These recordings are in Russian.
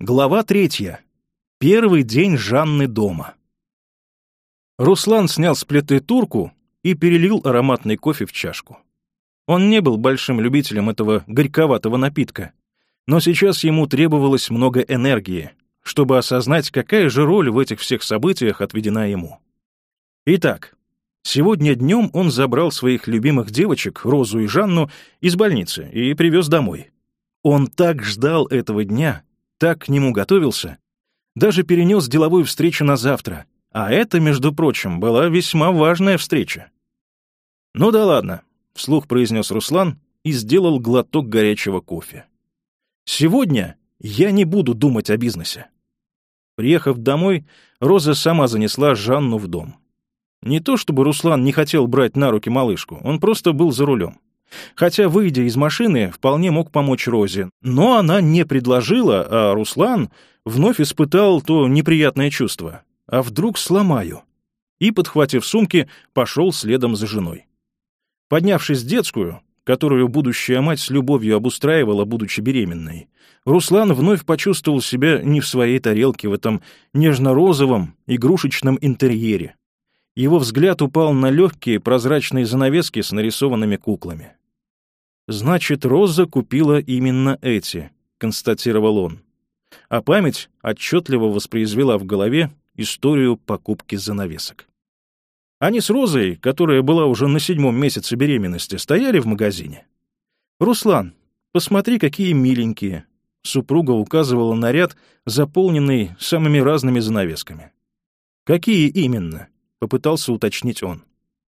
Глава третья. Первый день Жанны дома. Руслан снял с плиты турку и перелил ароматный кофе в чашку. Он не был большим любителем этого горьковатого напитка, но сейчас ему требовалось много энергии, чтобы осознать, какая же роль в этих всех событиях отведена ему. Итак, сегодня днем он забрал своих любимых девочек, Розу и Жанну, из больницы и привез домой. Он так ждал этого дня — так к нему готовился. Даже перенес деловую встречу на завтра. А это, между прочим, была весьма важная встреча. «Ну да ладно», — вслух произнес Руслан и сделал глоток горячего кофе. «Сегодня я не буду думать о бизнесе». Приехав домой, Роза сама занесла Жанну в дом. Не то чтобы Руслан не хотел брать на руки малышку, он просто был за рулем. Хотя, выйдя из машины, вполне мог помочь Розе, но она не предложила, а Руслан вновь испытал то неприятное чувство. «А вдруг сломаю?» И, подхватив сумки, пошел следом за женой. Поднявшись в детскую, которую будущая мать с любовью обустраивала, будучи беременной, Руслан вновь почувствовал себя не в своей тарелке в этом нежно-розовом, игрушечном интерьере. Его взгляд упал на легкие прозрачные занавески с нарисованными куклами. «Значит, Роза купила именно эти», — констатировал он. А память отчетливо воспроизвела в голове историю покупки занавесок. Они с Розой, которая была уже на седьмом месяце беременности, стояли в магазине. «Руслан, посмотри, какие миленькие!» Супруга указывала на ряд, заполненный самыми разными занавесками. «Какие именно?» — попытался уточнить он.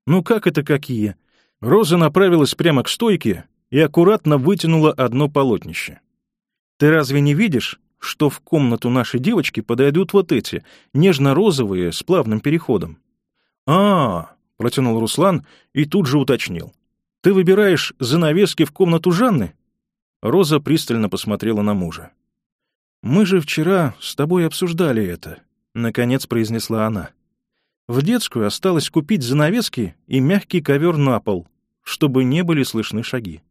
«Ну как это какие?» Роза направилась прямо к стойке, и аккуратно вытянула одно полотнище. «Ты разве не видишь, что в комнату нашей девочки подойдут вот эти, нежно-розовые, с плавным переходом?» «А-а-а!» протянул Руслан и тут же уточнил. «Ты выбираешь занавески в комнату Жанны?» Роза пристально посмотрела на мужа. «Мы же вчера с тобой обсуждали это», — наконец произнесла она. «В детскую осталось купить занавески и мягкий ковер на пол, чтобы не были слышны шаги».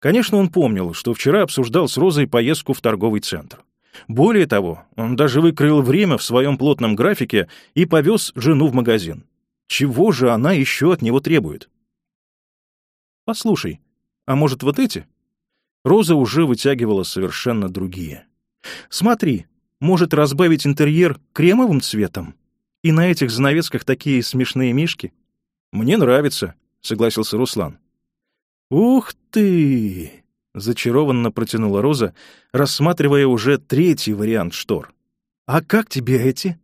Конечно, он помнил, что вчера обсуждал с Розой поездку в торговый центр. Более того, он даже выкрыл время в своем плотном графике и повез жену в магазин. Чего же она еще от него требует? «Послушай, а может вот эти?» Роза уже вытягивала совершенно другие. «Смотри, может разбавить интерьер кремовым цветом? И на этих занавесках такие смешные мишки?» «Мне нравится», — согласился Руслан. «Ух ты!» — зачарованно протянула Роза, рассматривая уже третий вариант штор. «А как тебе эти?»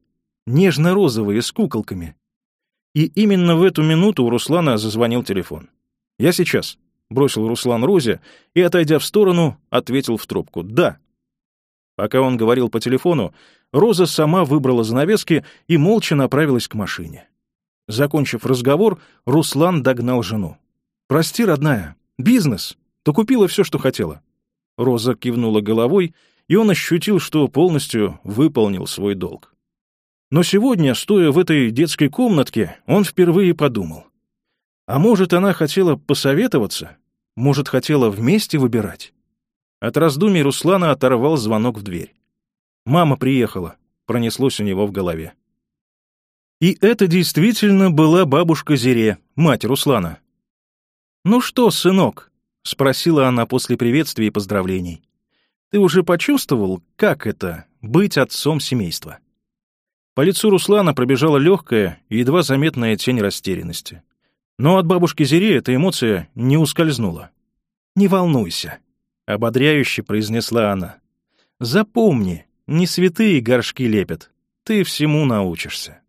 «Нежно-розовые, с куколками». И именно в эту минуту у Руслана зазвонил телефон. «Я сейчас», — бросил Руслан Розе и, отойдя в сторону, ответил в трубку. «Да». Пока он говорил по телефону, Роза сама выбрала занавески и молча направилась к машине. Закончив разговор, Руслан догнал жену. «Прости, родная, бизнес. Ты купила все, что хотела». Роза кивнула головой, и он ощутил, что полностью выполнил свой долг. Но сегодня, стоя в этой детской комнатке, он впервые подумал. А может, она хотела посоветоваться? Может, хотела вместе выбирать? От раздумий Руслана оторвал звонок в дверь. «Мама приехала», — пронеслось у него в голове. И это действительно была бабушка Зире, мать Руслана, «Ну что, сынок?» — спросила она после приветствий и поздравлений. «Ты уже почувствовал, как это — быть отцом семейства?» По лицу Руслана пробежала легкая и едва заметная тень растерянности. Но от бабушки Зири эта эмоция не ускользнула. «Не волнуйся», — ободряюще произнесла она. «Запомни, не святые горшки лепят. Ты всему научишься».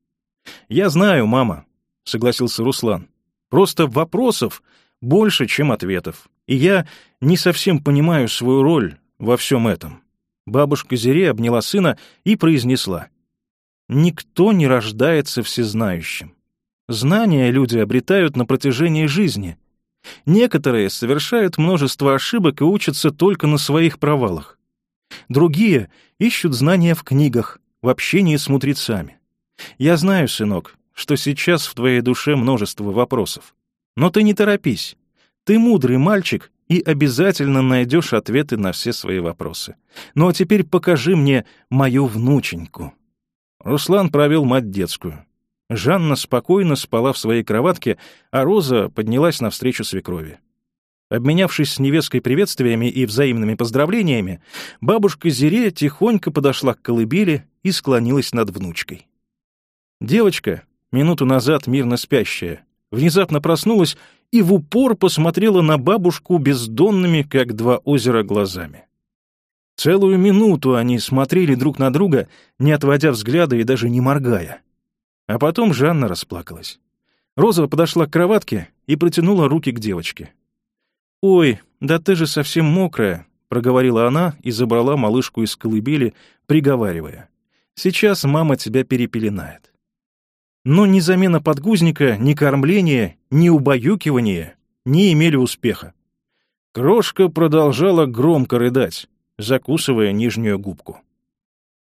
«Я знаю, мама», — согласился Руслан. «Просто вопросов больше, чем ответов. И я не совсем понимаю свою роль во всем этом. Бабушка Зире обняла сына и произнесла. «Никто не рождается всезнающим. Знания люди обретают на протяжении жизни. Некоторые совершают множество ошибок и учатся только на своих провалах. Другие ищут знания в книгах, в общении с мудрецами. Я знаю, сынок, что сейчас в твоей душе множество вопросов. Но ты не торопись. Ты мудрый мальчик и обязательно найдешь ответы на все свои вопросы. Ну а теперь покажи мне мою внученьку». Руслан провел мать детскую. Жанна спокойно спала в своей кроватке, а Роза поднялась навстречу свекрови. Обменявшись с невесткой приветствиями и взаимными поздравлениями, бабушка Зире тихонько подошла к колыбели и склонилась над внучкой. Девочка, минуту назад мирно спящая, внезапно проснулась и в упор посмотрела на бабушку бездонными, как два озера, глазами. Целую минуту они смотрели друг на друга, не отводя взгляда и даже не моргая. А потом Жанна расплакалась. Роза подошла к кроватке и протянула руки к девочке. «Ой, да ты же совсем мокрая», — проговорила она и забрала малышку из колыбели, приговаривая. «Сейчас мама тебя перепеленает» но ни замена подгузника, ни кормление, ни убаюкивание не имели успеха. Крошка продолжала громко рыдать, закусывая нижнюю губку.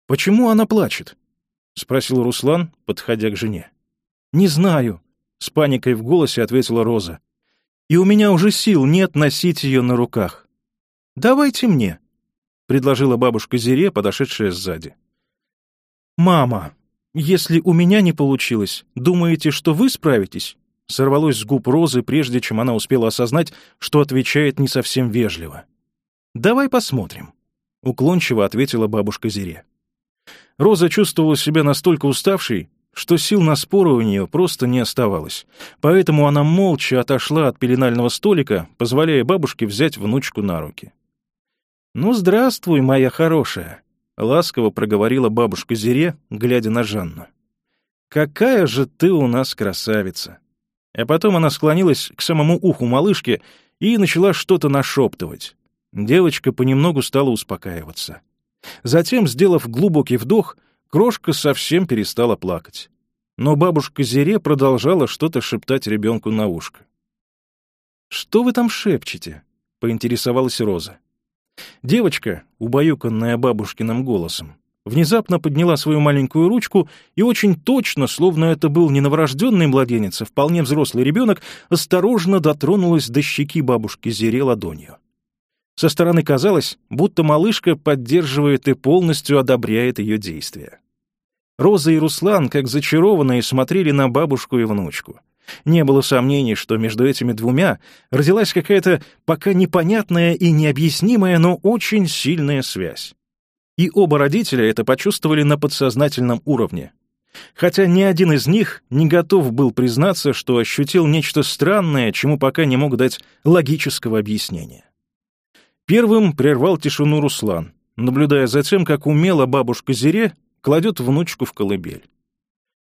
«Почему она плачет?» — спросил Руслан, подходя к жене. «Не знаю», — с паникой в голосе ответила Роза. «И у меня уже сил нет носить ее на руках». «Давайте мне», — предложила бабушка Зире, подошедшая сзади. «Мама», «Если у меня не получилось, думаете, что вы справитесь?» Сорвалось с губ Розы, прежде чем она успела осознать, что отвечает не совсем вежливо. «Давай посмотрим», — уклончиво ответила бабушка Зире. Роза чувствовала себя настолько уставшей, что сил на споры у нее просто не оставалось, поэтому она молча отошла от пеленального столика, позволяя бабушке взять внучку на руки. «Ну, здравствуй, моя хорошая», ласково проговорила бабушка Зире, глядя на Жанну. «Какая же ты у нас красавица!» А потом она склонилась к самому уху малышки и начала что-то нашептывать. Девочка понемногу стала успокаиваться. Затем, сделав глубокий вдох, крошка совсем перестала плакать. Но бабушка Зире продолжала что-то шептать ребенку на ушко. «Что вы там шепчете?» — поинтересовалась Роза. Девочка, убаюканная бабушкиным голосом, внезапно подняла свою маленькую ручку и очень точно, словно это был не новорожденный младенец, а вполне взрослый ребенок, осторожно дотронулась до щеки бабушки Зере ладонью. Со стороны казалось, будто малышка поддерживает и полностью одобряет ее действия. Роза и Руслан, как зачарованные, смотрели на бабушку и внучку. Не было сомнений, что между этими двумя родилась какая-то пока непонятная и необъяснимая, но очень сильная связь. И оба родителя это почувствовали на подсознательном уровне. Хотя ни один из них не готов был признаться, что ощутил нечто странное, чему пока не мог дать логического объяснения. Первым прервал тишину Руслан, наблюдая за тем, как умело бабушка Зире кладет внучку в колыбель.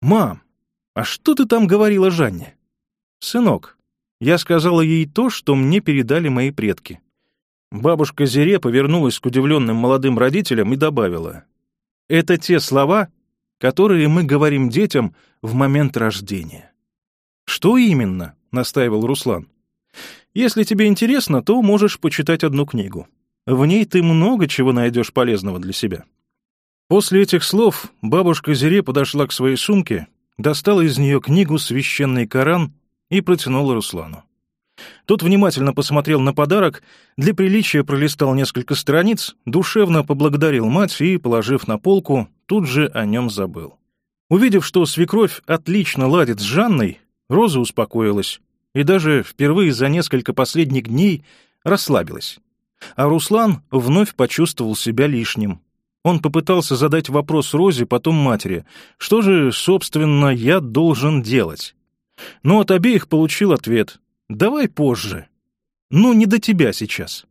«Мам, «А что ты там говорила Жанне?» «Сынок, я сказала ей то, что мне передали мои предки». Бабушка Зере повернулась к удивленным молодым родителям и добавила. «Это те слова, которые мы говорим детям в момент рождения». «Что именно?» — настаивал Руслан. «Если тебе интересно, то можешь почитать одну книгу. В ней ты много чего найдешь полезного для себя». После этих слов бабушка Зере подошла к своей сумке достала из нее книгу «Священный Коран» и протянула Руслану. Тот внимательно посмотрел на подарок, для приличия пролистал несколько страниц, душевно поблагодарил мать и, положив на полку, тут же о нем забыл. Увидев, что свекровь отлично ладит с Жанной, Роза успокоилась и даже впервые за несколько последних дней расслабилась. А Руслан вновь почувствовал себя лишним, он попытался задать вопрос Розе, потом матери. Что же, собственно, я должен делать? Но от обеих получил ответ. Давай позже. Ну, не до тебя сейчас.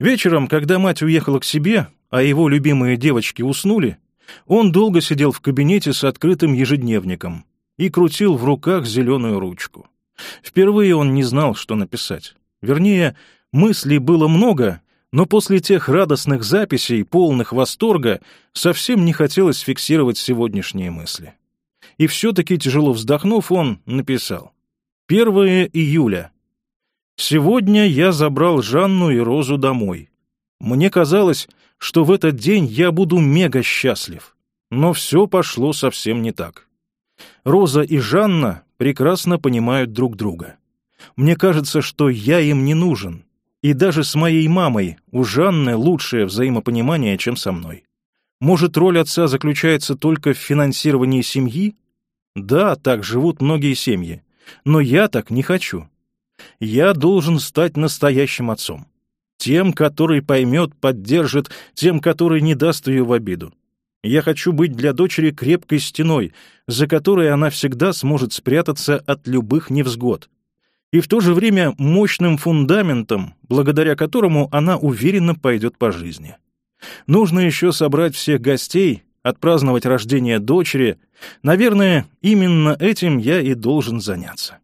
Вечером, когда мать уехала к себе, а его любимые девочки уснули, он долго сидел в кабинете с открытым ежедневником и крутил в руках зеленую ручку. Впервые он не знал, что написать. Вернее, мыслей было много, но после тех радостных записей, полных восторга, совсем не хотелось фиксировать сегодняшние мысли. И все-таки, тяжело вздохнув, он написал. первое июля. Сегодня я забрал Жанну и Розу домой. Мне казалось, что в этот день я буду мега счастлив. Но все пошло совсем не так. Роза и Жанна прекрасно понимают друг друга. Мне кажется, что я им не нужен, и даже с моей мамой у Жанны лучшее взаимопонимание, чем со мной. Может, роль отца заключается только в финансировании семьи? Да, так живут многие семьи. Но я так не хочу. Я должен стать настоящим отцом. Тем, который поймет, поддержит, тем, который не даст ее в обиду. Я хочу быть для дочери крепкой стеной, за которой она всегда сможет спрятаться от любых невзгод и в то же время мощным фундаментом, благодаря которому она уверенно пойдет по жизни. Нужно еще собрать всех гостей, отпраздновать рождение дочери. Наверное, именно этим я и должен заняться.